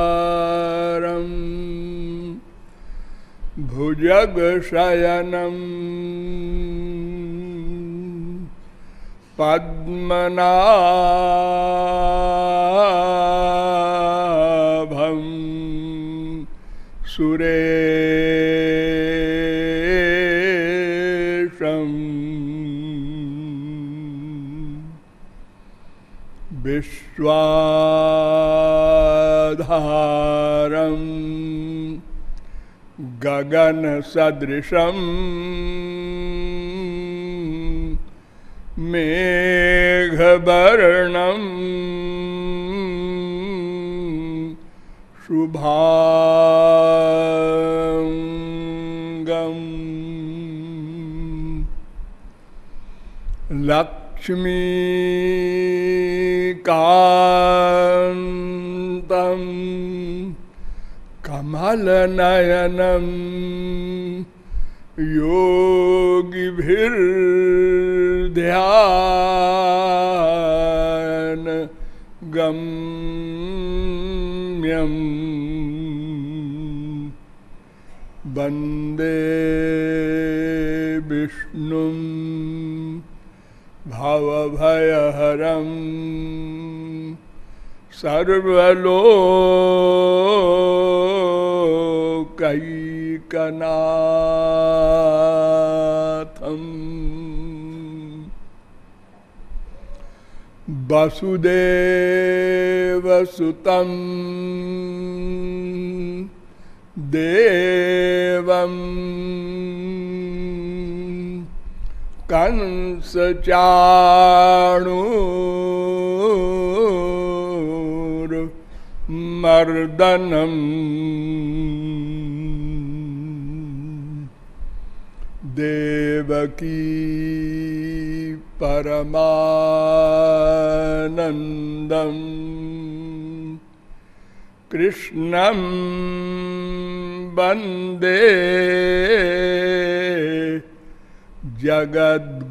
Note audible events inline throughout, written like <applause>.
शान्ताकारम् भुजगशयनम् पद्मनाभं सुरेशम् विश्वाधारं गगनसदृशम् मेघवर्णम् शुभाङ्गम्। लक्ष्मीकान्तं कमलनयनम् योगिभिर्ध्यान गम्यम् वंदे विष्णुं भवभयहरम् सर्वलोकैकनाथम्। वसुदेवसुतं देवम्। कंसचाणूर्मर्दनम् देवकी परमानन्दम्। कृष्णं वंदे। जगद्गुरुम्।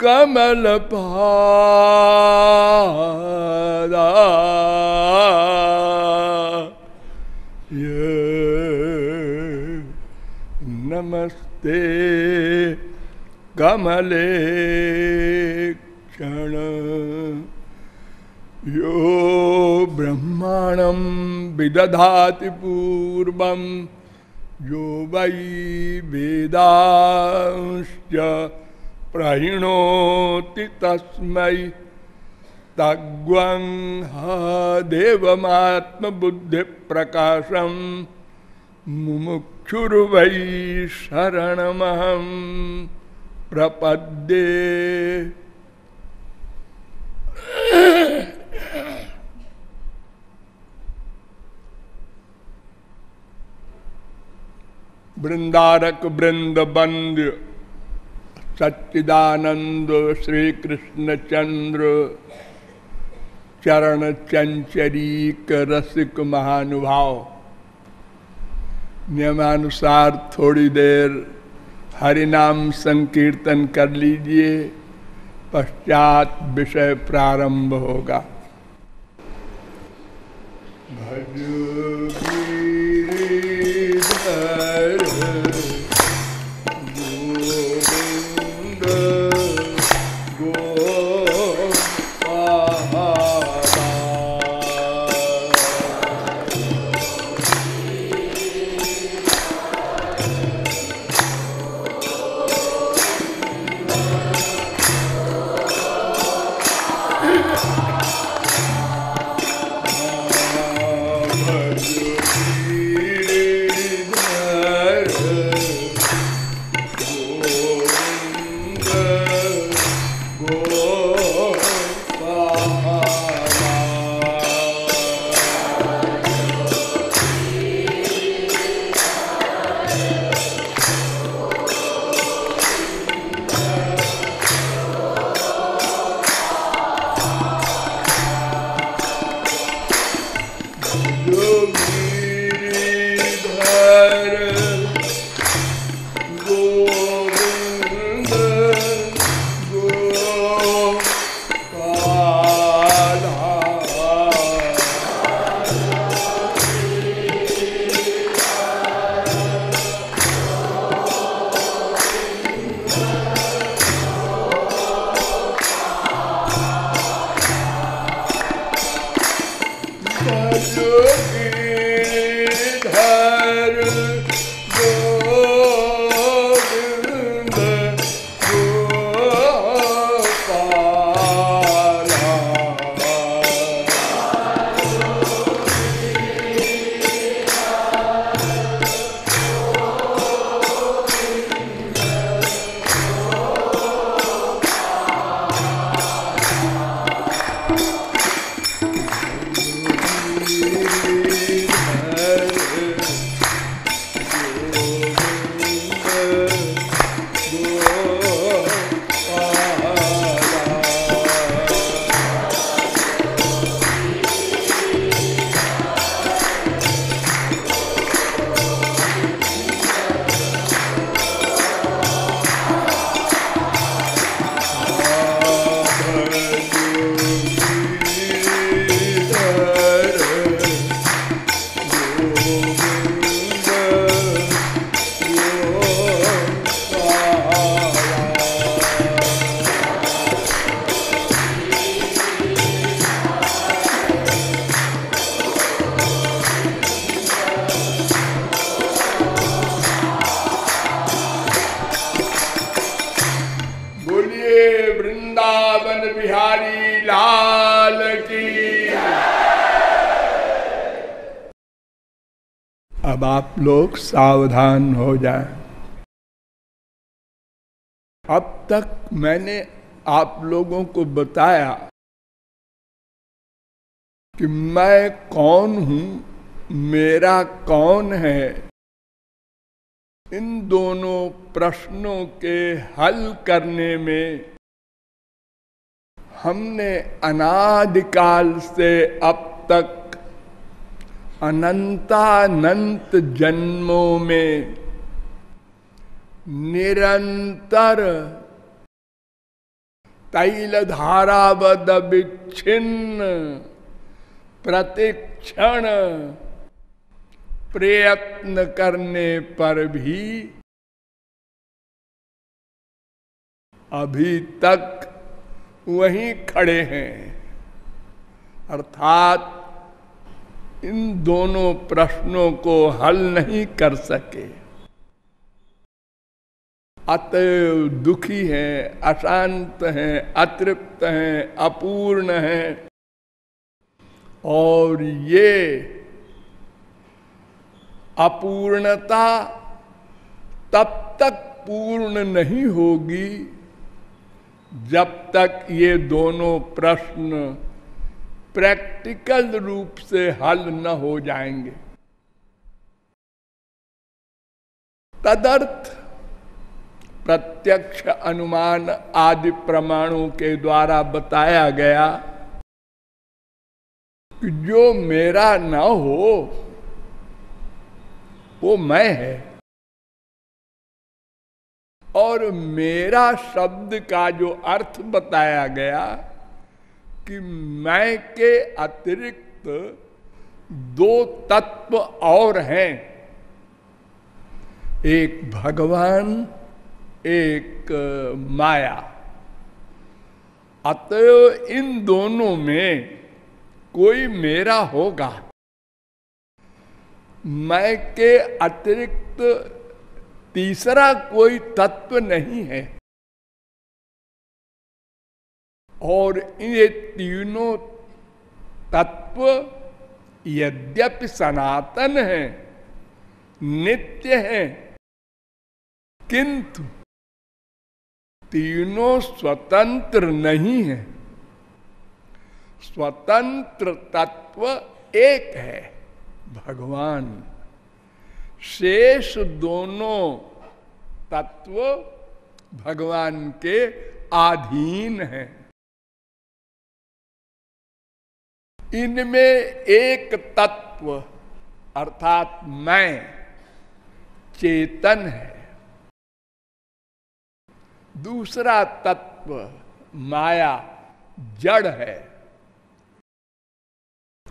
कमलमालिने नमः कमलपादाय नमस्ते कमले क्षण। यो ब्रह्माणं विदधाति पूर्वं। यो वै वेदांश्च प्रहिणोति तस्मै तग्वं हा देवमात्मबुद्धिप्रकाशं मुमुक्षुर्वै शरणमहं प्रपद्ये। वृंदारक वृंद बंद सच्चिदानंद श्री कृष्ण चंद्र चरण चंचरीक रसिक महानुभाव। नियमानुसार थोड़ी देर हरिनाम संकीर्तन कर लीजिए, पश्चात विषय प्रारंभ होगा। भज अब आप लोग सावधान हो जाए। अब तक मैंने आप लोगों को बताया कि मैं कौन हूँ, मेरा कौन है, इन दोनों प्रश्नों के हल करने में हमने अनादिकाल से अब तक अनंतानंत जन्मों में निरंतर तैल धारावद विच्छिन्न प्रतिक्षण प्रयत्न करने पर भी अभी तक वहीं खड़े हैं। अर्थात इन दोनों प्रश्नों को हल नहीं कर सके। अतएव दुखी हैं, अशांत हैं, अतृप्त हैं, अपूर्ण हैं। और ये अपूर्णता तब तक पूर्ण नहीं होगी जब तक ये दोनों प्रश्न प्रैक्टिकल रूप से हल न हो जाएँगे। तदर्थ प्रत्यक्ष अनुमान आदि प्रमाणों के द्वारा बताया गया कि जो मेरा न हो, वो मैं है। और मेरा शब्द का जो अर्थ बताया गया कि मैं के अतिरिक्त दो तत्व और हैं। एक भगवान, एक माया। अतएव इन दोनों में कोई मेरा होगा। मैं के अतिरिक्त तीसरा कोई तत्व नहीं है। और ये तीनों तत्व यद्यपि सनातन है, नित्य है, किंतु तीनों स्वतंत्र नहीं है। स्वतंत्र तत्व एक है, भगवान। शेष दोनों तत्व भगवान के अधीन हैं। इनमें एक तत्व, अर्थात मैं, चेतन है। दूसरा तत्व, माया, जड़ है।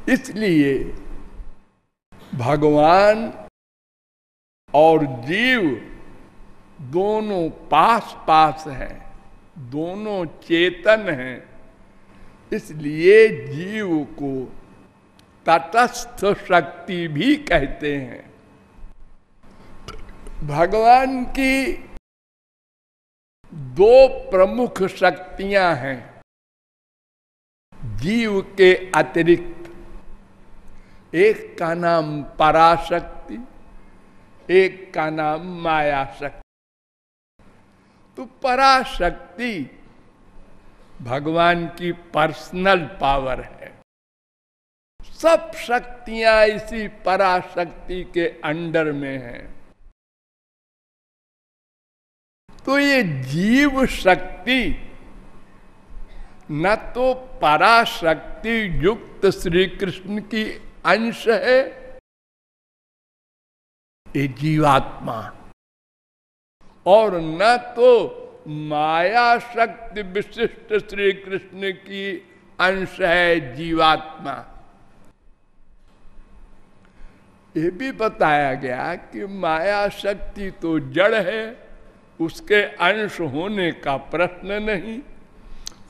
इसलिए भगवान और जीव दोनों पास पास हैं, दोनों चेतन हैं। इसलिए जीव को तटस्थ शक्ति भी कहते हैं। भगवान की दो प्रमुख शक्तियाँ हैं, जीव के अतिरिक्त। एक का नाम पराशक्ति, एक का नाम माया शक्ति तो पराशक्ति भगवान की पर्सनल पावर है। सब शक्तियाँ इसी पराशक्ति के अंडर में हैं। तो ये जीव शक्ति न तो पराशक्ति युक्त श्री कृष्ण की अंश है, ये जीवात्मा। और न तो माया शक्ति विशिष्ट श्री कृष्ण की अंश है जीवात्मा। ये भी बताया गया कि माया शक्ति तो जड़ है, उसके अंश होने का प्रश्न नहीं,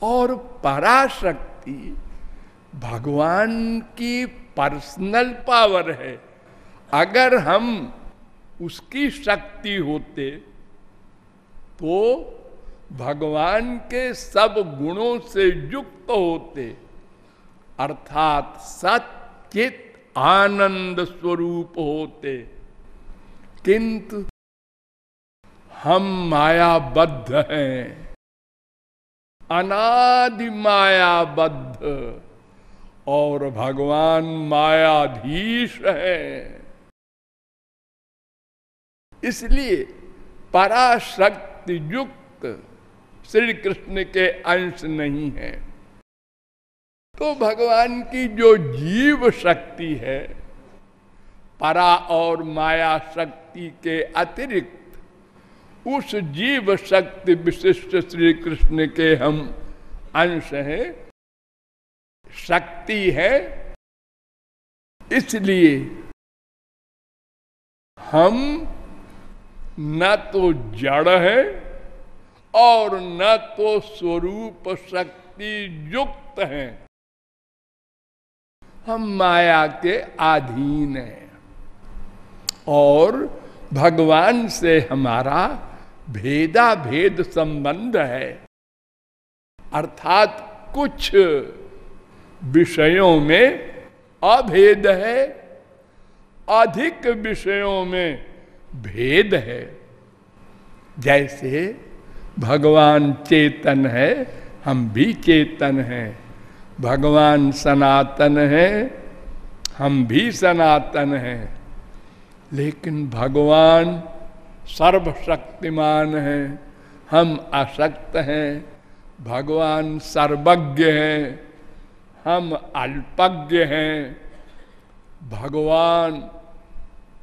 और पराशक्ति भगवान की पर्सनल पावर है। अगर हम उसकी शक्ति होते तो भगवान के सब गुणों से युक्त होते, अर्थात सचित आनंद स्वरूप होते। किंतु हम मायाबद्ध हैं। अनादि मायाबद्ध, और भगवान मायाधीश है। इसलिए पराशक्ति युक्त श्री कृष्ण के अंश नहीं है। तो भगवान की जो जीव शक्ति है, परा और माया शक्ति के अतिरिक्त, उस जीव शक्ति विशिष्ट श्री कृष्ण के हम अंश हैं। शक्ति है, इसलिए हम न तो जड़ है और न तो स्वरूप शक्ति युक्त है। हम माया के अधीन हैं। और भगवान से हमारा भेदा भेद संबंध है। अर्थात कुछ विषयों में अभेद है, अधिक विषयों में भेद है। जैसे भगवान चेतन है, हम भी चेतन हैं। भगवान सनातन है, हम भी सनातन हैं। लेकिन भगवान सर्वशक्तिमान है, हम अशक्त हैं। भगवान सर्वज्ञ हैं, हम अल्पज्ञ हैं। भगवान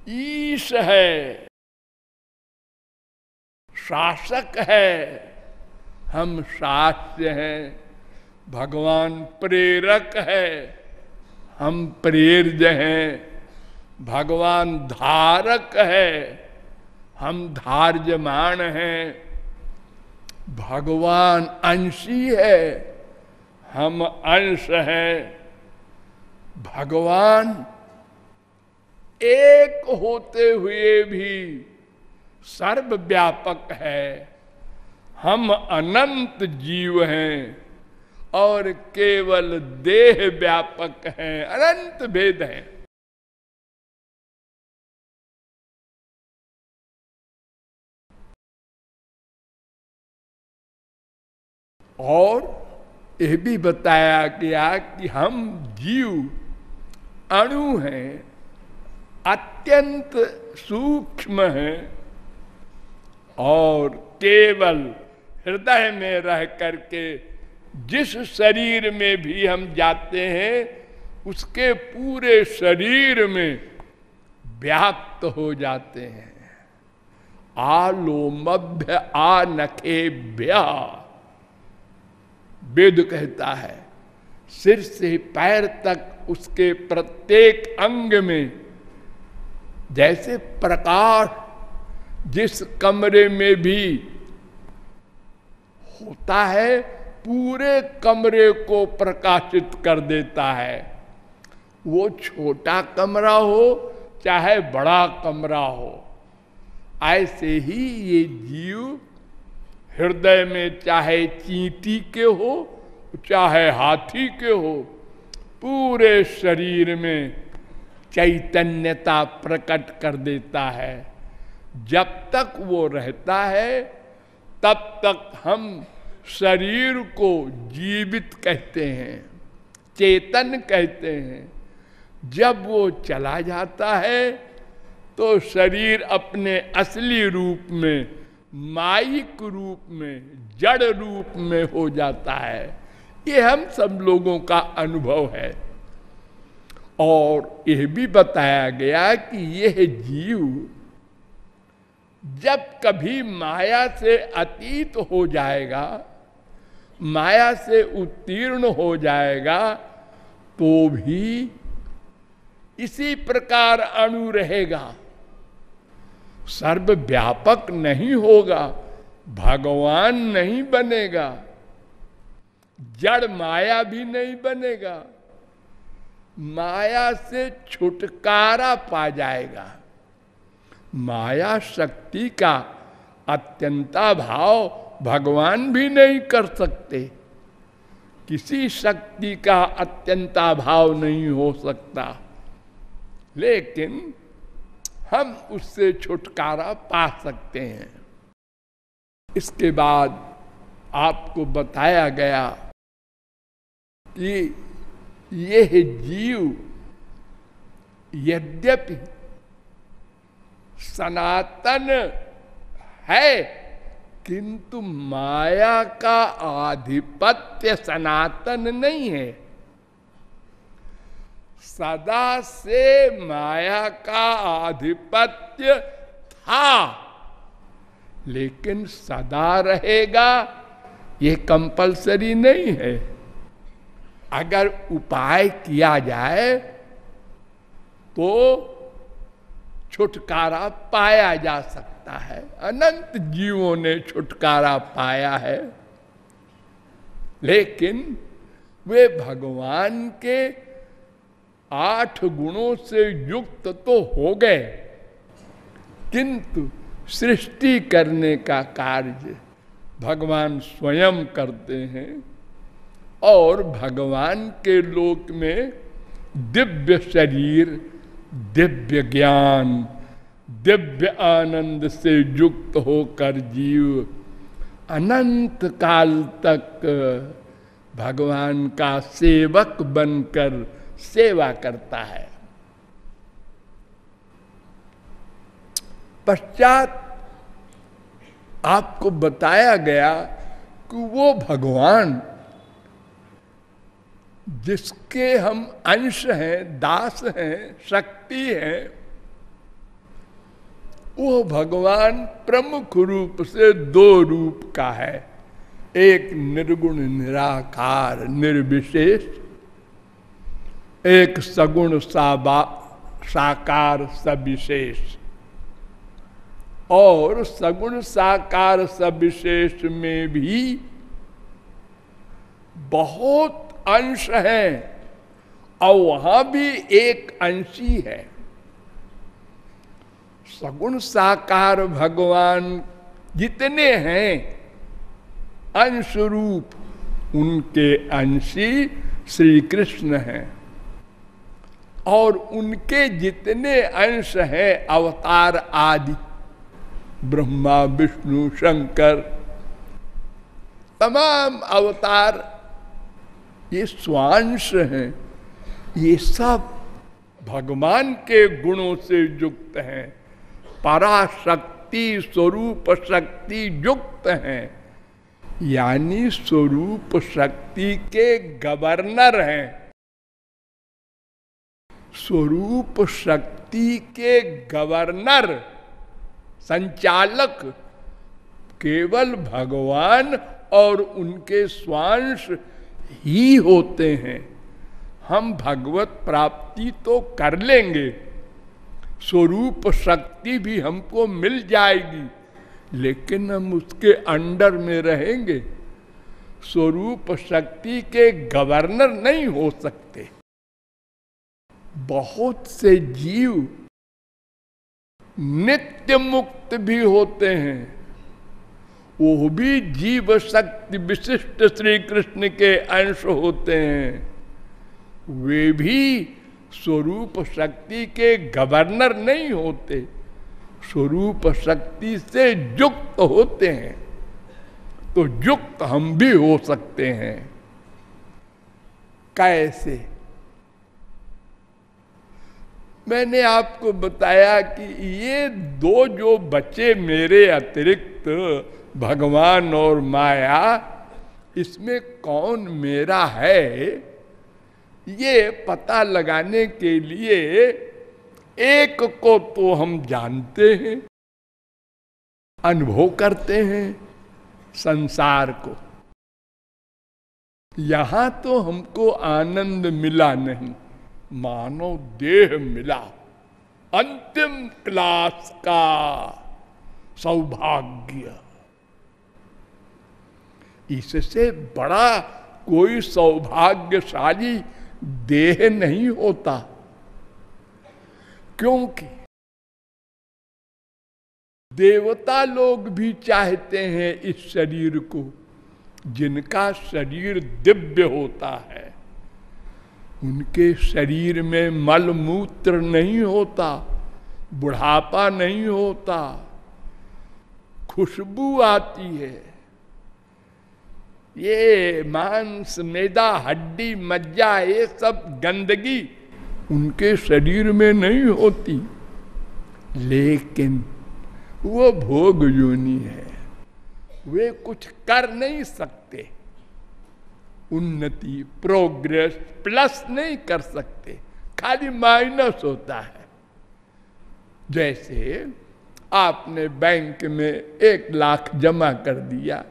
ईश है। शासक है, हम शास्य हैं। भगवान प्रेरक है, हम प्रेरज हैं। भगवान धारक है, हम धार्यमान हैं। भगवान अंशी है, हम अंश हैं। भगवान एक होते हुए भी सर्वव्यापक है। हम अनंत जीव हैं और केवल देह व्यापक हैं, अनंत भेद हैं। और यह भी बताया गया कि हम जीव, अणु हैं, अत्यंत सूक्ष्म हैं। और केवल हृदय में रह करके जिस शरीर में भी हम जाते हैं, उसके पूरे शरीर में व्याप्त हो जाते हैं। आलोमभ्य आ नखे ब्या वेद कहता है, सिर से पैर तक उसके प्रत्येक अंग में जैसे प्रकाश जिस कमरे में भी होता है, पूरे कमरे को प्रकाशित कर देता है। वो छोटा कमरा हो, चाहे बड़ा कमरा हो, ऐसे ही ये जीव हृदय में चाहे चींटी के हो, चाहे हाथी के हो, पूरे शरीर में चैतन्यता प्रकट कर देता है। जब तक वो रहता है, तब तक हम शरीर को जीवित कहते हैं, चेतन कहते हैं। जब वो चला जाता है तो शरीर अपने असली रूप में, माइक रूप में, जड़ रूप में हो जाता है। ये हम सब लोगों का अनुभव है। और यह भी बताया गया कि यह जीव जब कभी माया से अतीत हो जाएगा, माया से उत्तीर्ण हो जाएगा तो भी इसी प्रकार अणु रहेगा। सर्वव्यापक नहीं होगा, भगवान नहीं बनेगा, जड़ माया भी नहीं बनेगा, माया से छुटकारा पा जाएगा। माया शक्ति का अत्यंता भाव भगवान भी नहीं कर सकते। किसी शक्ति का अत्यंता भाव नहीं हो सकता। लेकिन हम उससे छुटकारा पा सकते हैं। इसके बाद आपको बताया गया कि यह जीव यद्यपि सनातन है, किंतु माया का आधिपत्य सनातन नहीं है। सदा से माया का आधिपत्य था, लेकिन सदा रहेगा, ये कंपलसरी नहीं है। अगर उपाय किया जाए तो छुटकारा पाया जा सकता है। अनंत जीवों ने छुटकारा पाया है। लेकिन वे भगवान के आठ गुणों से युक्त तो हो गए, किंतु सृष्टि करने का कार्य भगवान स्वयं करते हैं और भगवान के लोक में दिव्य शरीर दिव्य ज्ञान, दिव्य आनंद से युक्त होकर जीव अनंत काल तक भगवान का सेवक बनकर सेवा करता है। पश्चात आपको बताया गया कि वो भगवान जिसके हम अंश हैं, दास हैं, शक्ति हैं, वो भगवान प्रमुख रूप से दो रूप का है। एक निर्गुण, निराकार, निर्विशेष, एक सगुण, साबा, साकार, सविशेष। और सगुण, साकार, सविशेष में भी बहुत अंश है, और वहाँ भी एक अंशी है। सगुण साकार भगवान जितने हैं अंश रूप उनके अंशी श्री कृष्ण हैं। और उनके जितने अंश हैं, अवतार आदि, ब्रह्मा, विष्णु, शंकर, तमाम अवतार ये स्वांश हैं। ये सब भगवान के गुणों से युक्त हैं। पराशक्ति स्वरूप शक्ति युक्त हैं। यानी स्वरूप शक्ति के गवर्नर हैं। स्वरूप शक्ति के गवर्नर, संचालक, केवल भगवान और उनके स्वांश ही होते हैं। हम भगवत प्राप्ति तो कर लेंगे। स्वरूप शक्ति भी हमको मिल जाएगी। लेकिन हम उसके अंडर में रहेंगे। स्वरूप शक्ति के गवर्नर नहीं हो सकते। बहुत से जीव नित्य मुक्त भी होते हैं। वो भी जीव शक्ति विशिष्ट श्री कृष्ण के अंश होते हैं। वे भी स्वरूप शक्ति के गवर्नर नहीं होते, स्वरूप शक्ति से युक्त होते हैं। तो युक्त हम भी हो सकते हैं। कैसे? मैंने आपको बताया कि ये दो जो बच्चे मेरे अतिरिक्त भगवान और माया, इसमें कौन मेरा है? ये पता लगाने के लिए एक को तो हम जानते हैं, अनुभव करते हैं संसार को। यहाँ तो हमको आनंद मिला नहीं, मानव देह मिला। अंतिम क्लास का सौभाग्य। इससे बड़ा कोई सौभाग्यशाली देह नहीं होता। क्योंकि देवता लोग भी चाहते हैं इस शरीर को, जिनका शरीर दिव्य होता है। उनके शरीर में मल मूत्र नहीं होता, बुढ़ापा नहीं होता, खुशबू आती है। ये मांस, मेदा, हड्डी, मज्जा, ये सब गंदगी उनके शरीर में नहीं होती। लेकिन वो भोग योनि है। वे कुछ कर नहीं सकते। उन्नति, प्रोग्रेस प्लस नहीं कर सकते। खाली माइनस होता है। जैसे आपने बैंक में एक लाख जमा कर दिया।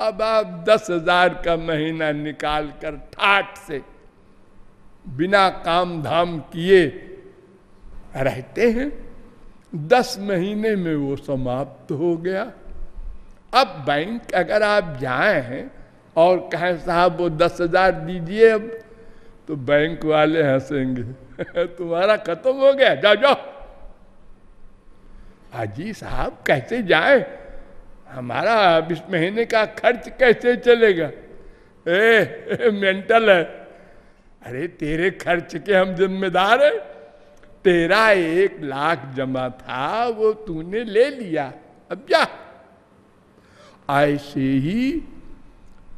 अब आप दस हज़ार का महीना निकाल कर ठाट से बिना काम धाम किए रहते हैं। दस महीने में वो समाप्त हो गया। अब बैंक अगर आप जाए हैं और कहें, साहब, वो दस हज़ार दीजिए अब तो बैंक वाले हंसेंगे, <laughs> तुम्हारा खत्म हो गया, जाओ जाओ। हाजी साहब, कैसे जाए? हमारा इस महीने का खर्च कैसे चलेगा? ए, ए मेंटल है। अरे तेरे खर्च के हम जिम्मेदार है। तेरा एक लाख जमा था वो तूने ले लिया। अब जा। ऐसे ही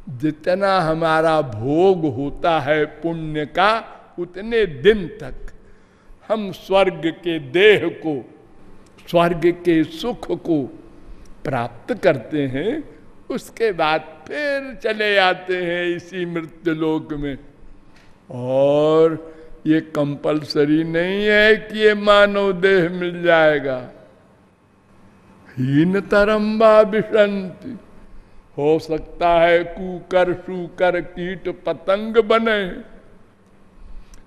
जितना हमारा भोग होता है पुण्य का उतने दिन तक हम स्वर्ग के देह को स्वर्ग के सुख को प्राप्त करते हैं, उसके बाद फिर चले आते हैं इसी मृत्यु लोक में। और ये कंपलसरी नहीं है कि ये मानव देह मिल जाएगा। हीन तरम्बा विषंति, हो सकता है कुकर सुकर कीट, पतंग बने।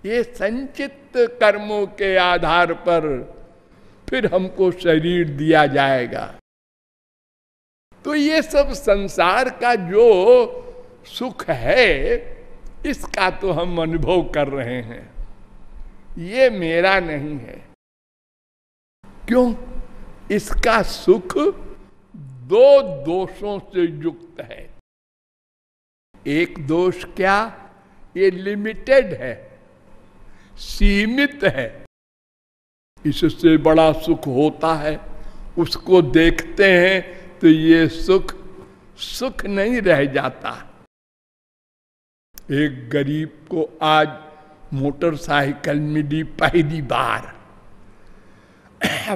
ये संचित कर्मों के आधार पर फिर हमको शरीर दिया जाएगा। तो ये सब संसार का जो सुख है, इसका तो हम अनुभव कर रहे हैं। ये मेरा नहीं है। क्यों? इसका सुख दो दोषों से युक्त है। एक दोष क्या? ये लिमिटेड है, सीमित है। इससे बड़ा सुख होता है, उसको देखते हैं तो ये सुख सुख नहीं रह जाता। एक गरीब को आज मोटरसाइकिल मिली पहली बार।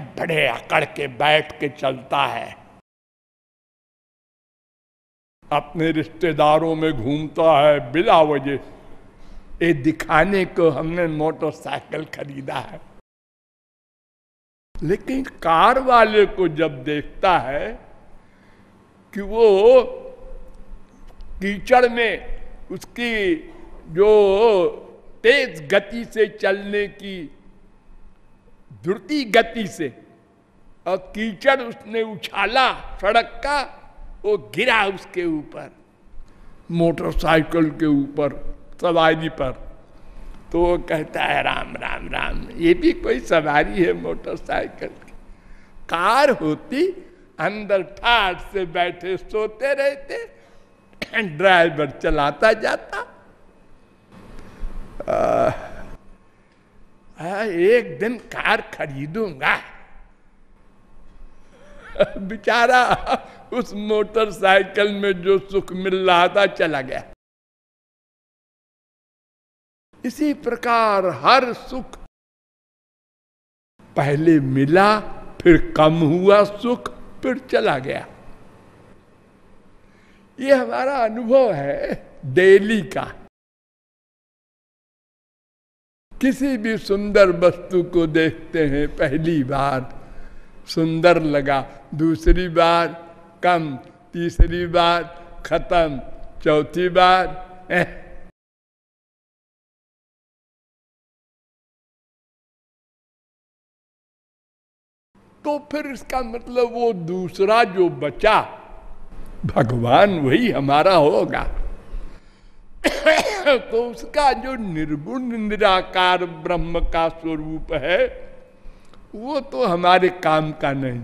बड़े अकड़ के बैठ के चलता है। अपने रिश्तेदारों में घूमता है बिला वजह। ये दिखाने को हमने मोटरसाइकिल खरीदा है। लेकिन कार वाले को जब देखता है कि वो कीचड़ में उसकी जो तेज गति से चलने की, द्रुति गति से, और कीचड़ उसने उछाला सड़क का, वो गिरा उसके ऊपर, मोटरसाइकिल के ऊपर, सवारी पर। तो वो कहता है, राम राम राम, ये भी कोई सवारी है मोटरसाइकिल की। कार होती अंदर ठाट से बैठे सोते रहते ड्राइवर चलाता जाता। आ, एक दिन कार खरीदूँगा। बेचारा उस मोटरसाइकिल में जो सुख मिल रहा था चला गया। इसी प्रकार हर सुख पहले मिला फिर कम हुआ सुख। फिर चला गया। ये हमारा अनुभव है डेली का। किसी भी सुंदर वस्तु को देखते हैं पहली बार, सुंदर लगा, दूसरी बार कम, तीसरी बार खत्म, चौथी बार तो फिर इसका मतलब वो दूसरा जो बचा, भगवान वही हमारा होगा। <coughs> तो उसका जो निर्गुण निराकार ब्रह्म का स्वरूप है, वो तो हमारे काम का नहीं,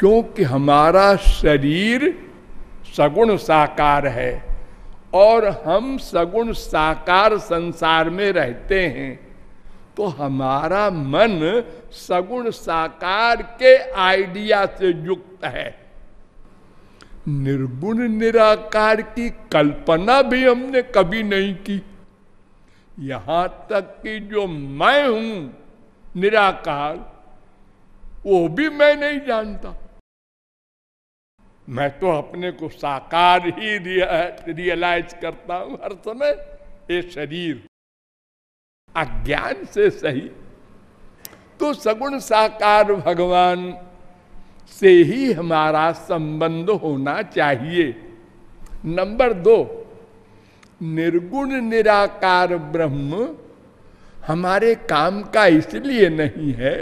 क्योंकि हमारा शरीर सगुण साकार है और हम सगुण साकार संसार में रहते हैं। तो हमारा मन सगुण साकार के आइडिया से युक्त है। निर्गुण निराकार की कल्पना भी हमने कभी नहीं की। यहाँ तक कि जो मैं हूँ निराकार, वो भी मैं नहीं जानता। मैं तो अपने को साकार ही रियलाइज़ करता हूँ हर समय, ये शरीर। अज्ञान से सही तो सगुण साकार भगवान से ही हमारा संबंध होना चाहिए। नंबर दो, निर्गुण निराकार ब्रह्म हमारे काम का इसलिए नहीं है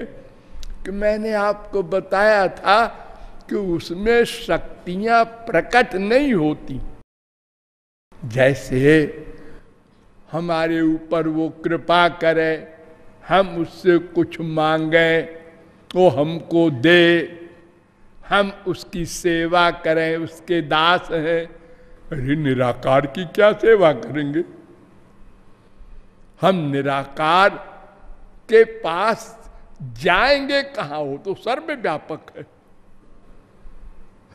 कि मैंने आपको बताया था कि उसमें शक्तियाँ प्रकट नहीं होती। जैसे हमारे ऊपर वो कृपा करे, हम उससे कुछ मांगे, वो हमको दे। हम उसकी सेवा करें, उसके दास हैं। अरे निराकार की क्या सेवा करेंगे? हम निराकार के पास जाएँगे कहा? हो तो सर्वव्यापक है।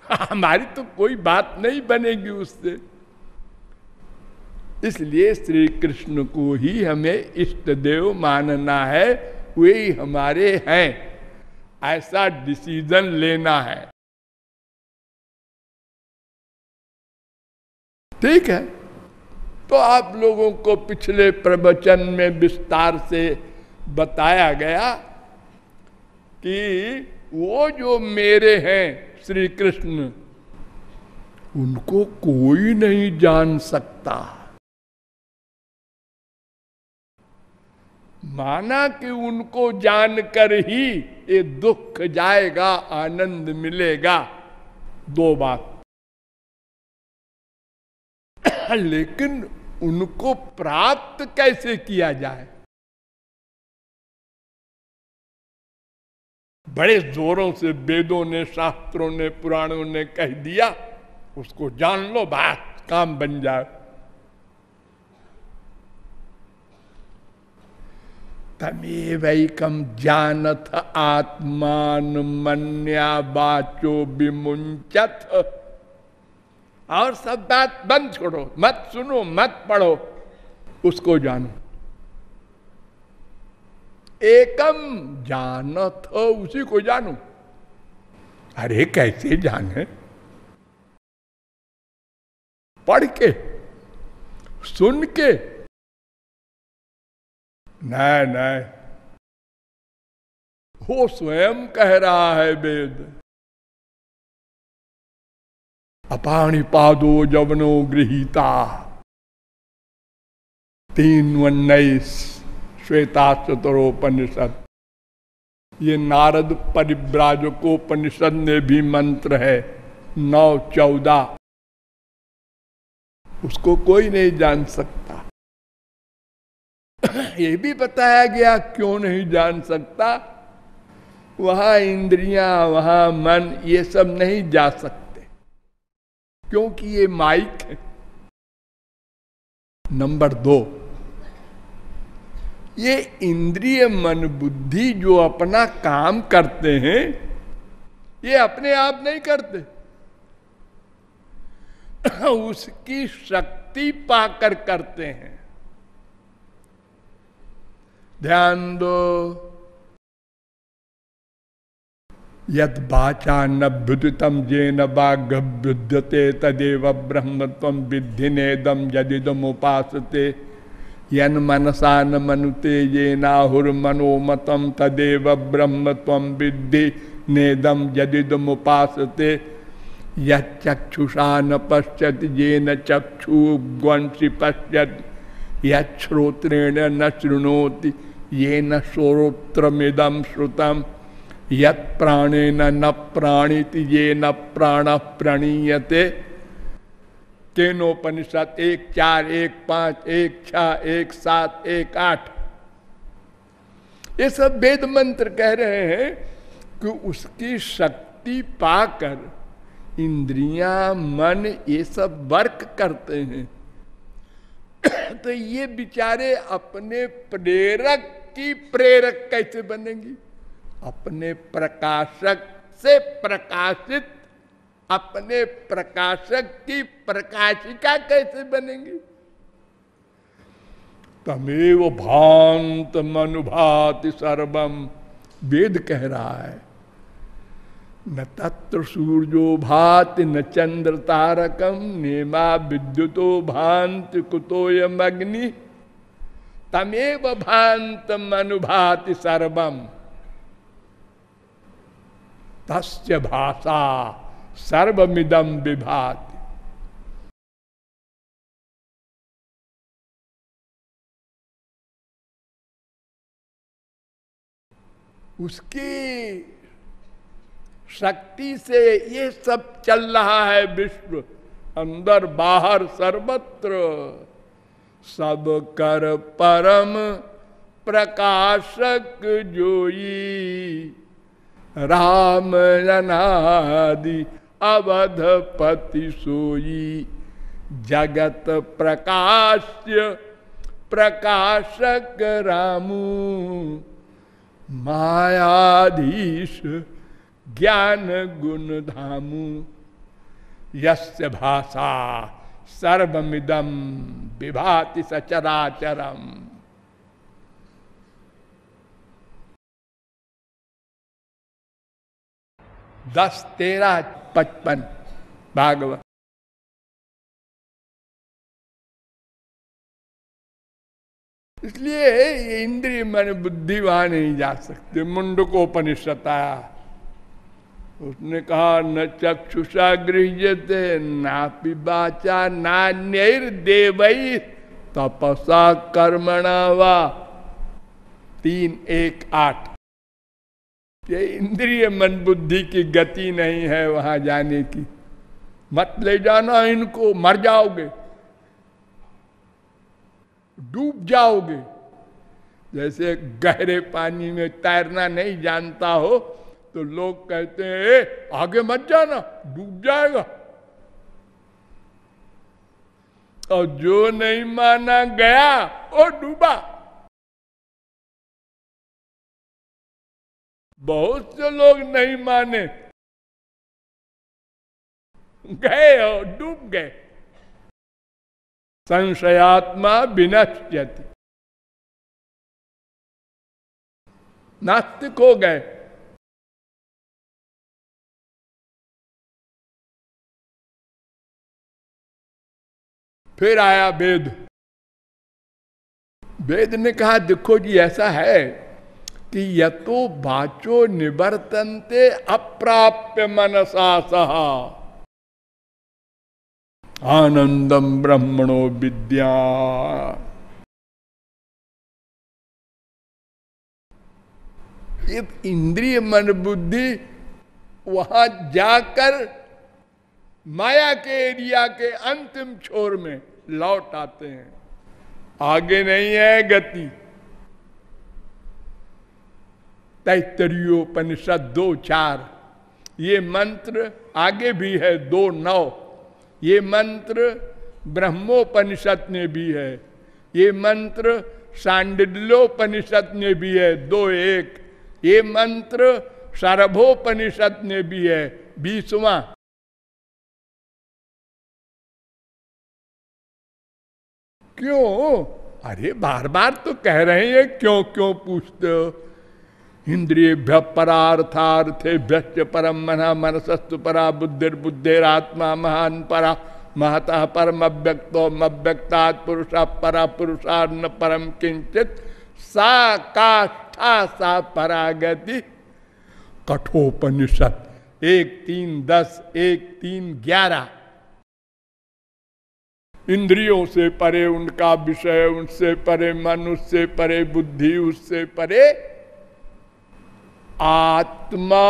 <laughs> हमारी तो कोई बात नहीं बनेगी उससे। इसलिए श्री कृष्ण को ही हमें इष्ट देव मानना है, वे ही हमारे हैं। ऐसा डिसीज़न लेना है। ठीक है? तो आप लोगों को पिछले प्रवचन में विस्तार से बताया गया कि वो जो मेरे हैं श्री कृष्ण उनको कोई नहीं जान सकता। माना कि उनको जानकर ही ये दुख जाएगा, आनंद मिलेगा। दो बात। <coughs> लेकिन उनको प्राप्त कैसे किया जाए? बड़े जोरों से, वेदों ने, शास्त्रों ने, पुराणों ने कह दिया, उसको जान लो, बात काम बन जाए। तमेवैकम जानथ आत्मान मन्या बाचो विमुंचत और सब बात बंद छोड़ो, मत सुनो, मत पढ़ो, उसको जानो। एकम जानथ, उसी को जानो। अरे कैसे जाने? पढ़ के, सुन के नहीं नहीं वो स्वयं कह रहा है वेद। अपाणी पादो जवनो गृहिता। तीन उन्नीस श्वेता चतुरोपनिषद ये नारद परिव्राजकोपनिषद में भी मंत्र है, नौ चौदह। उसको कोई नहीं जान सकता। ये भी बताया गया, क्यों नहीं जान सकता? वहाँ इंद्रियाँ, वहाँ मन, ये सब नहीं जा सकते। क्योंकि ये माइक नंबर दो, ये इंद्रिय मन बुद्धि जो अपना काम करते हैं, ये अपने आप नहीं करते। <coughs> उसकी शक्ति पाकर करते हैं। ध्यान दो। यद बाचा नभ्युतम जे नाग्युद्यते तदेव ब्रह्म तम विद्धि नेदम यदिदम उपासते यन मनसा न मनुते ये नाहुर्मनोमतम तदेव ब्रह्म तम विद्धि नेदम यदिदम उपासते यक्षुषा न पश्यत ये न पश्यत। यश्रोत्रेण न शृणोति ये न शोरोत्रमिदम श्रुतम यत प्राणे न प्राणित ये न प्राण प्रणीयते। तेनोपनिषद एक चार, एक पाँच, एक छ, एक सात, एक आठ। ये सब वेद मंत्र कह रहे हैं कि उसकी शक्ति पाकर इंद्रियाँ, मन, ये सब वर्क करते हैं। <coughs> तो ये बिचारे अपने प्रेरक की प्रेरक कैसे बनेंगी? अपने प्रकाशक से प्रकाशित, अपने प्रकाशक की प्रकाशिका कैसे बनेंगी? तमेव भांत मनुभाति सर्वम वेद कह रहा है। न तत्र सूर्यो भात, न चंद्र तारकम नेमा विद्युतो भांत कुतोयम अग्नि तमेव भांत मनुभाति सर्वम। तस्य भाषा सर्वमिदम विभात उसकी शक्ति से ये सब चल रहा है विश्व, अंदर बाहर सर्वत्र। सब कर परम प्रकाशक जोई। राम जनादि अवधपति सोई। जगत प्रकाश्य प्रकाशक रामू। मायाधीश ज्ञान गुण धामु। यस्य भाषा सर्वमिदम विभाति सचराचरम। दस तेरह पचपन भागवत। इसलिए इंद्रिय मन बुद्धि वहाँ नहीं जा सकते मुंड को उपनिषद आया उसने कहा, न चक्षुषा गृहते ना पिबाचा, ना देव तपसा कर्मणा वा। तीन, एक, आठ। ये इंद्रिय मन बुद्धि की गति नहीं है वहाँ जाने की। मत ले जाना इनको, मर जाओगे। डूब जाओगे। जैसे गहरे पानी में तैरना नहीं जानता हो तो लोग कहते हैं ए, आगे मत जाना डूब जाएगा। और जो नहीं माना गया वो डूबा। बहुत से लोग नहीं माने। गए और डूब गए। संशयात्मा विनश्यति। नास्तिक हो गए। फिर आया वेद वेद ने कहा, देखो जी, ऐसा है कि यतो बाचो निवर्तनते अप्राप्य मनसा सहा। आनंदम ब्रह्मणो विद्या। इंद्रिय मन बुद्धि वहाँ जाकर माया के एरिया के अंतिम छोर में लौट आते हैं। आगे नहीं है गति। तैतरीयोपनिषद दो चार। ये मंत्र आगे भी है, दो नौ। ये मंत्र ब्रह्मोपनिषद में भी है। ये मंत्र सांडिल्योपनिषद में भी है, दो एक। ये मंत्र सरभोपनिषद में भी है, बीसवा। क्यों? अरे बार बार तो कह रहे हैं, क्यों क्यों पूछते हो? इंद्रिय परार्थार्थे भ्यस्त परम मना मनसस्तु परा बुद्धिर बुद्धिर आत्मा महान परा, महता परम अव्यक्तो अव्यक्ता पुरुषा परा पुरुषार्ण परम किंचित सा काष्ठा सा परागति। कठोपनिषद एक तीन दस, एक तीन ग्यारह। इंद्रियों से परे, उनका विषय, उनसे परे, मन उससे परे, बुद्धि उससे परे। आत्मा।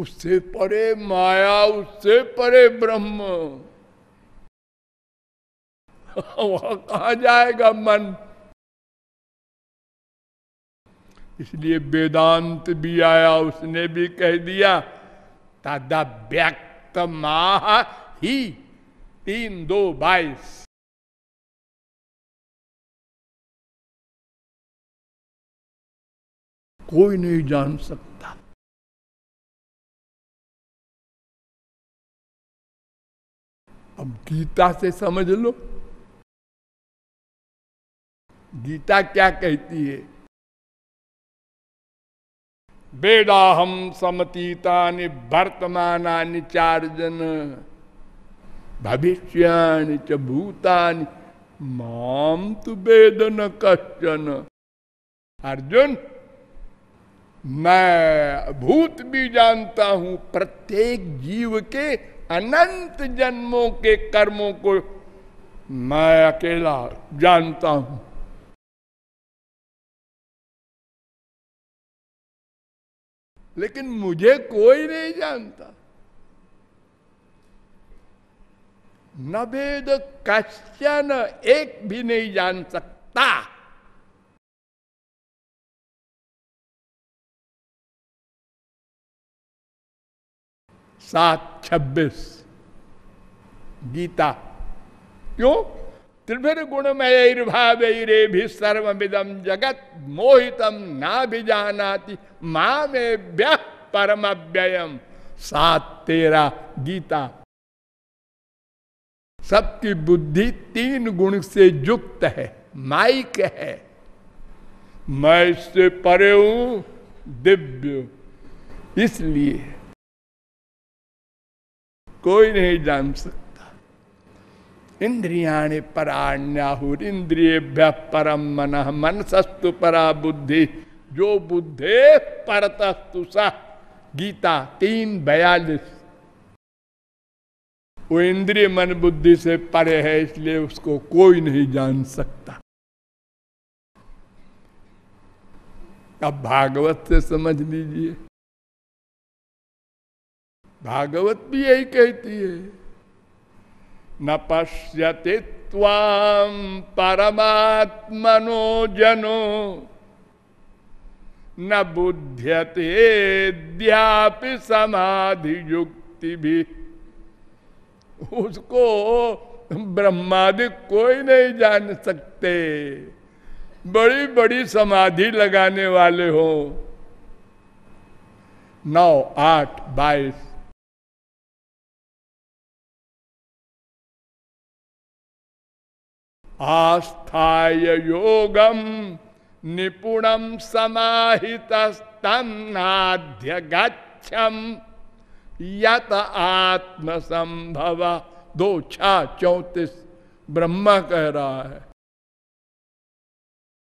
उससे परे माया, उससे परे ब्रह्म। <laughs> वहाँ कहा जाएगा मन? इसलिए वेदांत भी आया, उसने भी कह दिया तदा व्यक्त माह ही तीन दो बाईस कोई नहीं जान सकता। अब गीता से समझ लो। गीता क्या कहती है? वेदाहम समतीता वर्तमान चार्जन भविष्यानि च भूतानि माम तु वेद न कश्चन। अर्जुन, मैं भूत भी जानता हूँ, प्रत्येक जीव के अनंत जन्मों के कर्मों को मैं अकेला जानता हूँ। लेकिन मुझे कोई नहीं जानता। न भेद कश्चन एक भी नहीं जान सकता। सात छब्बीस गीता। क्यों? त्रिभिर गुणमय भी सर्विदम जगत मोहितम ना भी जानाती माँ में व्य परम व्ययम सात तेरा गीता। सबकी बुद्धि तीन गुण से युक्त है, माइक है। मैं इससे परे हूँ, दिव्य। इसलिए कोई नहीं जान सकता। इंद्रियाणे पराण्याहुर इंद्रिय परम मन मन सस्तु परा बुद्धि जो बुद्धे परतस्तु गीता तीन बयालीस। वो इंद्रिय मन बुद्धि से परे है, इसलिए उसको कोई नहीं जान सकता। अब भागवत से समझ लीजिए। भागवत भी यही कहती है। न पश्यति ताम परमात्मनो जनो। न बुध्यते द्यापि समाधि युक्ति भी उसको ब्रह्मादि कोई नहीं जान सकते। बड़ी बड़ी समाधि लगाने वाले हो। नौ, आठ, बाईस आस्थाय योगम निपुणम समाहित स्तनाध्य गच्छम यत आत्म संभव दो छा चौतीस ब्रह्मा कह रहा है।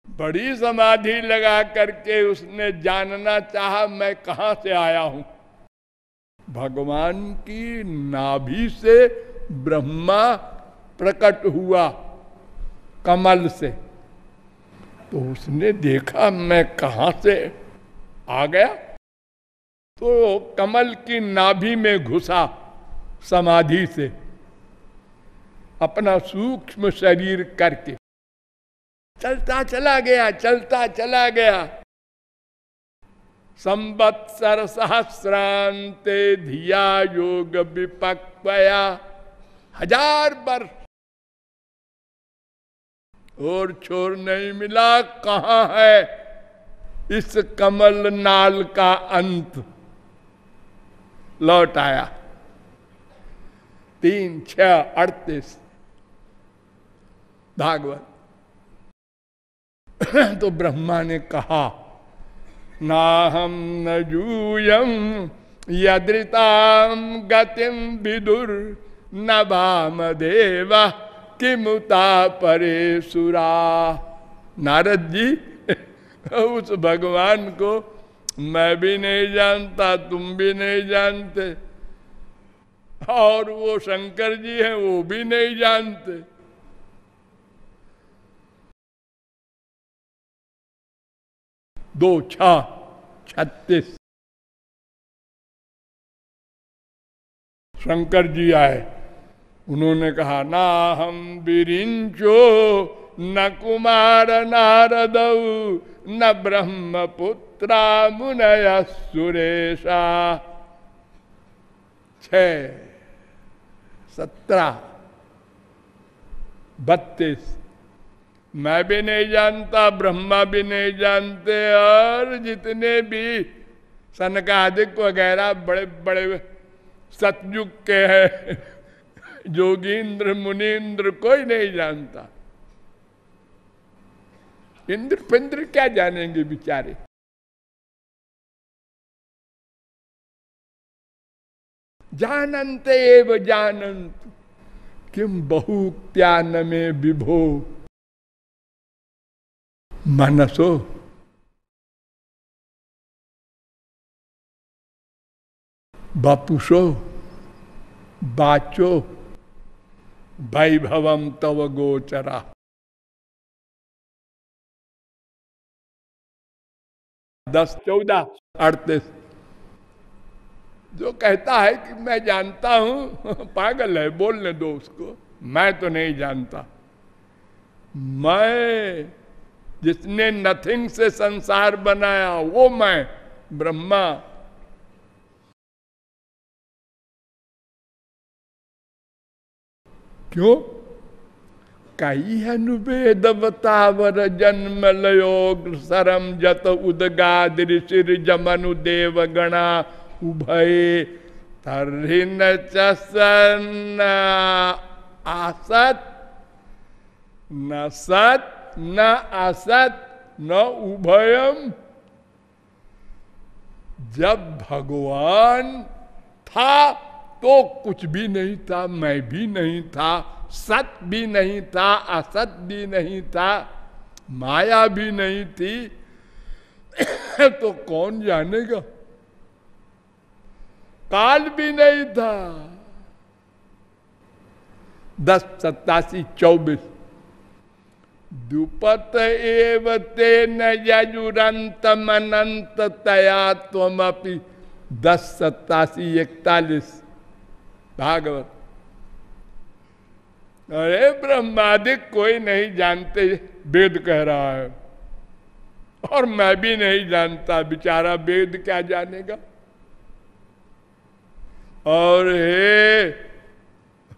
बड़ी समाधि लगा करके उसने जानना चाहा, मैं कहा से आया हूँ? भगवान की नाभि से ब्रह्मा प्रकट हुआ। कमल से। तो उसने देखा, मैं कहा से आ गया? तो कमल की नाभि में घुसा समाधि से, अपना सूक्ष्म शरीर करके। चलता चला गया, चलता चला गया। संवत्सर सहस्रांते धिया योग विपक्वया। हज़ार वर्ष और छोर नहीं मिला, कहा है? इस कमल नाल का अंत। लौट आया। तीन छ अड़तीस। भागवत। तो ब्रह्मा ने कहा ना हम न जूयम, यदृताम गतिम विदुर, न वाम देवा। किमुता परे सुरा नारद जी, उस भगवान को मैं भी नहीं जानता, तुम भी नहीं जानते। और वो शंकर जी हैं, वो भी नहीं जानते। दो छत्तीस। शंकर जी आए। उन्होंने कहा, ना हम बिरिंचो, न कुमार नारद न ब्रह्मपुत्रा मुनय सुरेशा। छ, सत्रह, बत्तीस, मैं भी नहीं जानता, ब्रह्मा भी नहीं जानते, और जितने भी सनकादिक वगैरह बड़े बड़े सतयुग के हैं जोगींद्र मुनीन्द्र कोई नहीं जानता। इंद्र पिंद्र क्या जानेंगे बिचारे? जानते एव जानंत किम बहुत्यान में विभो। मनसो। बापुसो बाचो। वैभवम तव गोचरा। दस चौदह, अड़तीस। जो कहता है कि मैं जानता हूँ, <laughs> पागल है, बोलने दो उसको। मैं तो नहीं जानता। मैं जिसने नथिंग से संसार बनाया, वो मैं, ब्रह्मा। क्यों? कई अनुवेदवतावर जन्म लयोग सरम जत उदगाद ऋषि जमनु देव गणा उभय तर्न सन आसत, न सत, न असत, न उभयम। जब भगवान था तो कुछ भी नहीं था, मैं भी नहीं था, सत भी नहीं था, असत भी नहीं था, माया भी नहीं थी। <coughs> तो कौन जानेगा? काल भी नहीं था। दस सत्तासी चौबीस। दुपत एव ते न यजुरंत मनंत तया त्वमपि। दस सत्तासी इकतालीस भागवत। अरे ब्रह्मादिक कोई नहीं जानते, वेद कह रहा है। और मैं भी नहीं जानता, बेचारा वेद क्या जानेगा? और हे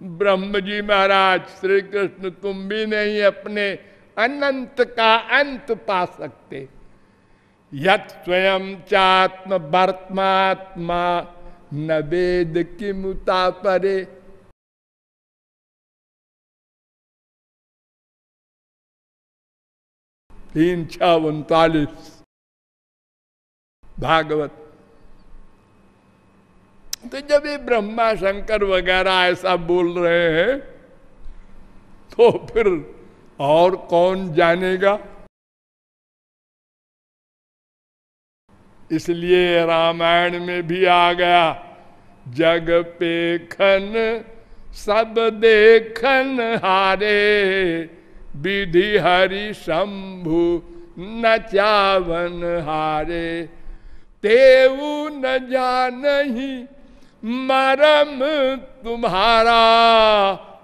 ब्रह्म जी महाराज श्री कृष्ण तुम भी नहीं अपने अनंत का अंत पा सकते। यत स्वयं चात्म वर्तमात्मा न वेद की परे। तीन छ उनतालीस भागवत। तो जब ये ब्रह्मा शंकर वगैरह ऐसा बोल रहे हैं तो फिर और कौन जानेगा? इसलिए रामायण में भी आ गया, जग पे खन, सब देखन हारे, विधि हरि शंभु न चावन हारे। तेऊ न जान ही मरम तुम्हारा,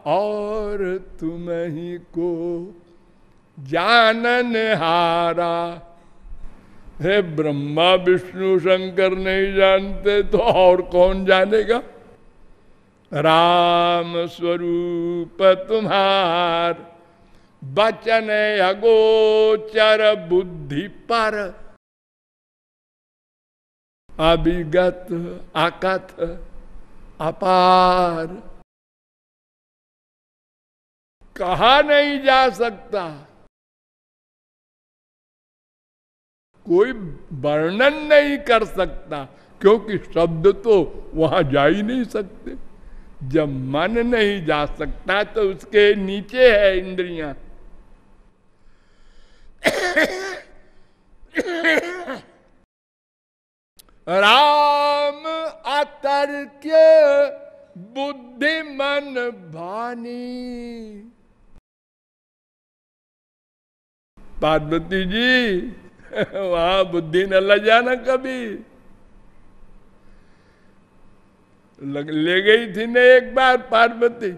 और तुम ही को जानन हारा। हे ब्रह्मा, विष्णु, शंकर नहीं जानते तो और कौन जानेगा? राम स्वरूप तुम्हार बचन अगोचर बुद्धि पर। अभिगत आकथ अपार। कहा नहीं जा सकता? कोई वर्णन नहीं कर सकता, क्योंकि शब्द तो वहाँ जा ही नहीं सकते। जब मन नहीं जा सकता तो उसके नीचे है इंद्रियाँ। राम अतर्क्य बुद्धि मन भानी। पार्वती जी <laughs> वहाँ, बुद्धि न ल जाना कभी। ले गई थी ने एक बार पार्वती।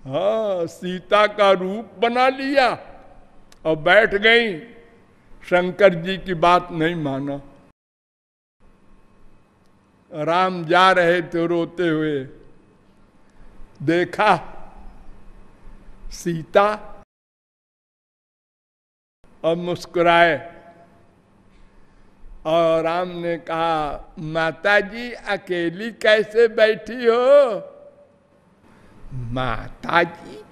हाँ सीता का रूप बना लिया, और बैठ गई। शंकर जी की बात नहीं माना। राम जा रहे थे रोते हुए। देखा, सीता और मुस्कुराए। और राम ने कहा माता जी अकेली कैसे बैठी हो? माता जी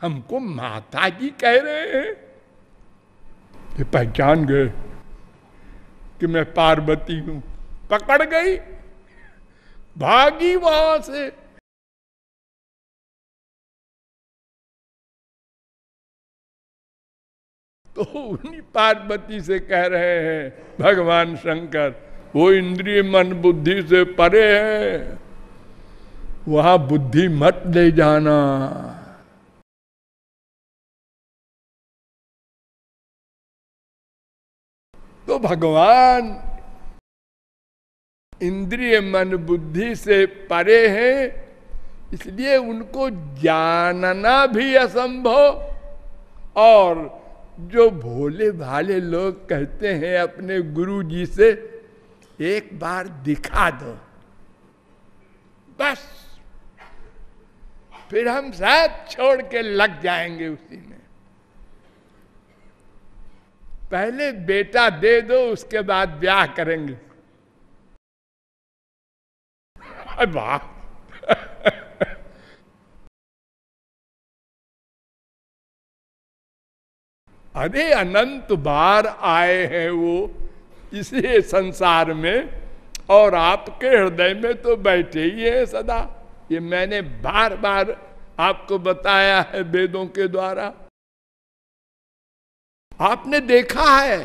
हमको माता जी कह रहे हैं। ये पहचान गए कि मैं पार्वती हूँ। पकड़ गई। भागी वहाँ से। तो उन्हीं पार्वती से कह रहे हैं, भगवान शंकर, वो इंद्रिय मन बुद्धि से परे है। वहाँ बुद्धि मत ले जाना। तो भगवान इंद्रिय मन बुद्धि से परे हैं, इसलिए उनको जानना भी असंभव और जो भोले भाले लोग कहते हैं अपने गुरु जी से, एक बार दिखा दो। बस। फिर हम सब छोड़ के लग जाएँगे उसी में। पहले बेटा दे दो, उसके बाद ब्याह करेंगे। वाह। अरे अनंत बार आए हैं वो इसी संसार में, और आपके हृदय में तो बैठे ही है सदा। ये मैंने बार बार आपको बताया है वेदों के द्वारा। आपने देखा है,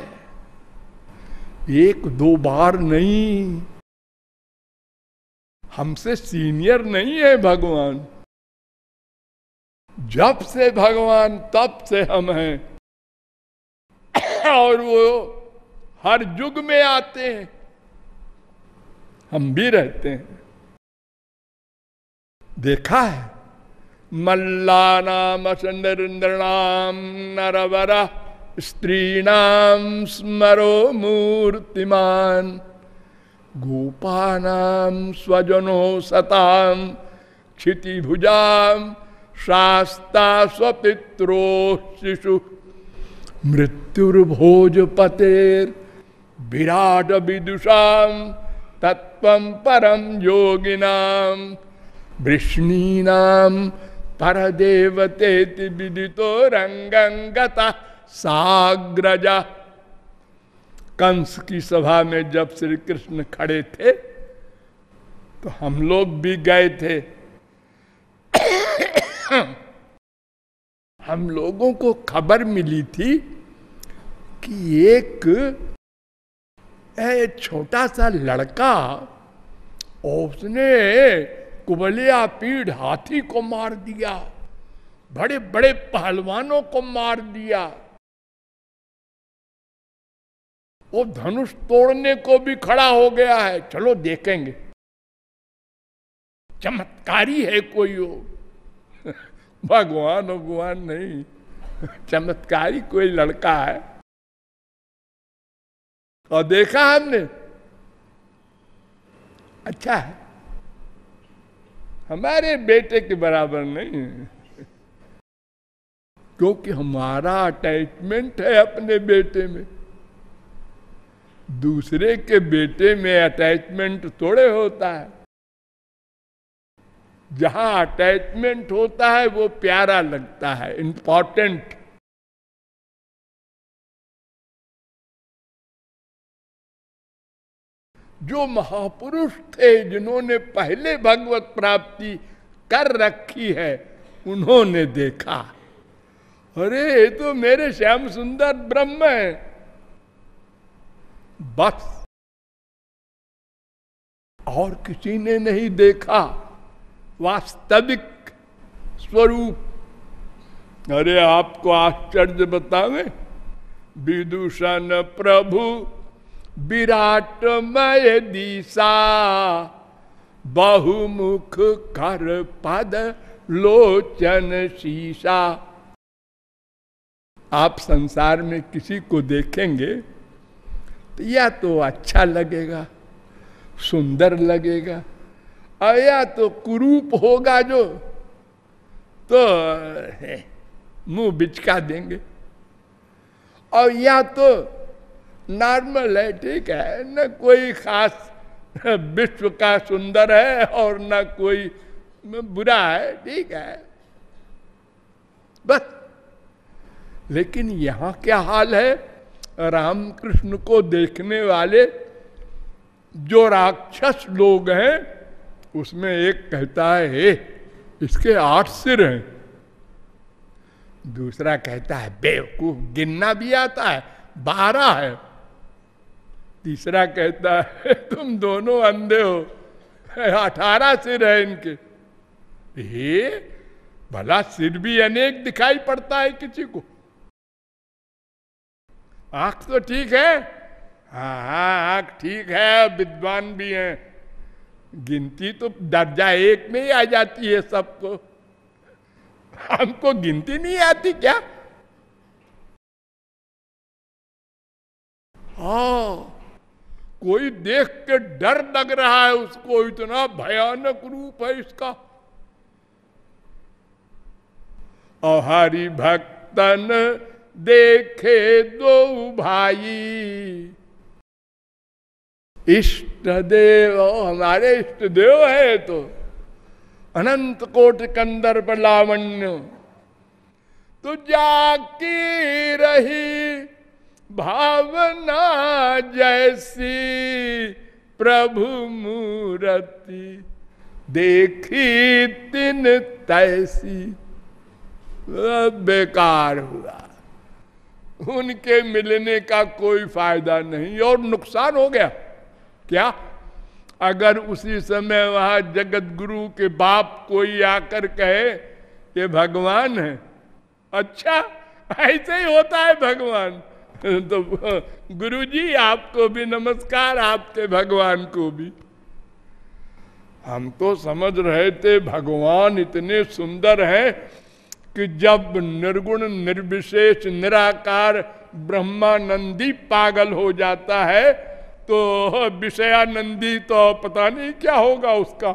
एक दो बार नहीं। हमसे सीनियर नहीं है भगवान। जब से भगवान, तब से हम हैं। और वो हर युग में आते हैं। हम भी रहते हैं। देखा है? मल्ला नाम नरवर स्त्रीणाम स्मरो मूर्तिमान। गोपानाम स्वजनो सताम। क्षितिभुजाम शास्ता स्वपित्रो शिशु मृत्युर्भोज पतेर विराट विदुषाम तत्व परम योगिनाम वृष्णीनाम परदेवते विदितो रंगंगता साग्रजा। कंस की सभा में जब श्री कृष्ण खड़े थे तो हम लोग भी गए थे। हम लोगों को खबर मिली थी कि एक छोटा सा लड़का, उसने कुबलिया पीढ़ हाथी को मार दिया बड़े बड़े पहलवानों को मार दिया। वो धनुष तोड़ने को भी खड़ा हो गया है। चलो देखेंगे। चमत्कारी है कोई वो। भगवान भगवान नहीं। चमत्कारी कोई लड़का है। और देखा हमने। अच्छा है। हमारे बेटे के बराबर नहीं है। क्योंकि हमारा अटैचमेंट है अपने बेटे में। दूसरे के बेटे में अटैचमेंट थोड़े होता है। जहाँ अटैचमेंट होता है, वो प्यारा लगता है इंपॉर्टेंट जो महापुरुष थे, जिन्होंने पहले भगवत प्राप्ति कर रखी है, उन्होंने देखा। अरे, ये तो मेरे श्याम सुंदर ब्रह्म है। बस। और किसी ने नहीं देखा। वास्तविक स्वरूप। अरे, आपको आश्चर्य बतावे? विदूषण प्रभु, विराटमय दिशा, बहुमुख कर पद लोचन शीशा। आप संसार में किसी को देखेंगे तो या तो अच्छा लगेगा, सुंदर लगेगा या तो कुरूप होगा जो। तो मुँह बिचका देंगे। और या तो नॉर्मल है, ठीक है, न कोई खास विश्व का सुंदर है और न कोई बुरा है, ठीक है। बस। लेकिन यहाँ क्या हाल है? रामकृष्ण को देखने वाले जो राक्षस लोग हैं उसमें एक कहता है हे इसके आठ सिर हैं। दूसरा कहता है, बेवकूफ़ गिनना भी आता है, बारह है। तीसरा कहता है, तुम दोनों अंधे हो, अठारह सिर है इनके। हे, भला सिर भी अनेक दिखाई पड़ता है किसी को। आँख तो ठीक है? हाँ हाँ आँख ठीक है, विद्वान भी हैं। गिनती तो दर्जा एक में ही आ जाती है सबको। हमको गिनती नहीं आती क्या? हाँ कोई देख के डर लग रहा है उसको, इतना भयानक रूप है इसका। हरि भक्तन देखे दो भाई। इष्ट देव हमारे इष्ट देव है तो। अनंत कोट कंदर पर लावण्य तो जाकी रही भावना जैसी प्रभु मूर्ति। देखी तिन तैसी। बेकार हुआ। उनके मिलने का कोई फ़ायदा नहीं और नुकसान हो गया। क्या? अगर उसी समय वहाँ जगत गुरु के बाप कोई आकर कहे, ये भगवान है। अच्छा ऐसे ही होता है भगवान। तो गुरु जी आपको भी नमस्कार, आपके भगवान को भी। हम तो समझ रहे थे, भगवान इतने सुंदर हैं कि जब निर्गुण, निर्विशेष, निराकार ब्रह्मानंदी पागल हो जाता है तो विषयानंदी तो पता नहीं क्या होगा उसका।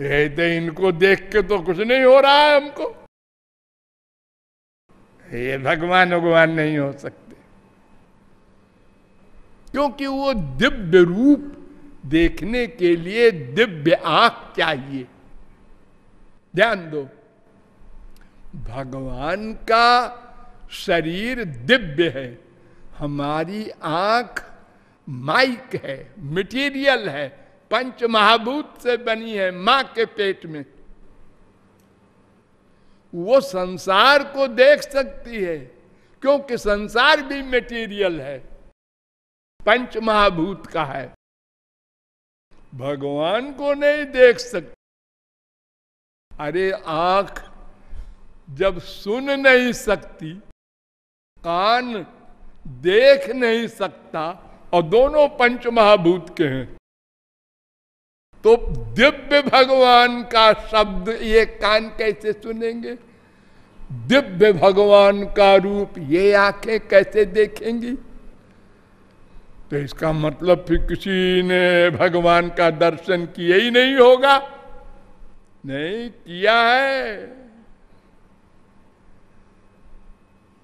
ये इनको देख के तो कुछ नहीं हो रहा है हमको। ये भगवान भगवान नहीं हो सकते। क्योंकि वो दिव्य रूप देखने के लिए दिव्य आँख चाहिए। ध्यान दो। भगवान का शरीर दिव्य है। हमारी आँख माइक है मटेरियल है, पंच महाभूत से बनी है माँ के पेट में। वो संसार को देख सकती है, क्योंकि संसार भी मटेरियल है। पंच महाभूत का है। भगवान को नहीं देख सकती। अरे आँख जब सुन नहीं सकती, कान देख नहीं सकता और दोनों पंच महाभूत के हैं। तो दिव्य भगवान का शब्द ये कान कैसे सुनेंगे? दिव्य भगवान का रूप ये आँखें कैसे देखेंगी? तो इसका मतलब फिर किसी ने भगवान का दर्शन किया ही नहीं होगा। नहीं, किया है।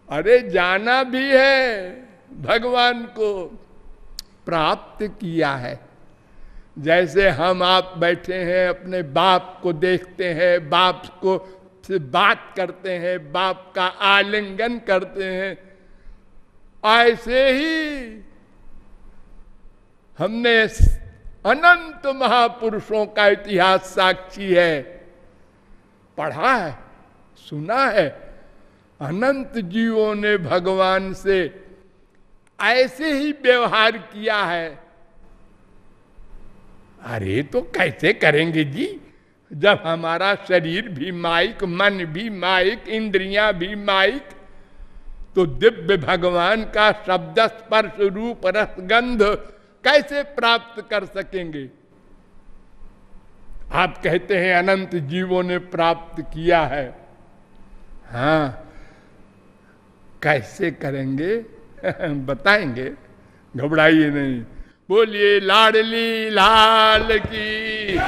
अरे जाना भी है भगवान को। प्राप्त किया है। जैसे हम आप बैठे हैं, अपने बाप को देखते हैं, बाप को से बात करते हैं, बाप का आलिंगन करते हैं, ऐसे ही हमने अनंत महापुरुषों का इतिहास साक्षी है, पढ़ा है, सुना है। अनंत जीवों ने भगवान से ऐसे ही व्यवहार किया है। अरे तो कैसे करेंगे जी? जब हमारा शरीर भी माइक, मन भी माइक, इंद्रियाँ भी माइक तो दिव्य भगवान का शब्द, स्पर्श रूप, रसगंध कैसे प्राप्त कर सकेंगे? आप कहते हैं अनंत जीवों ने प्राप्त किया है। हाँ कैसे करेंगे? <laughs> बताएँगे। घबराइए नहीं। बोलिए लाडली लाल की।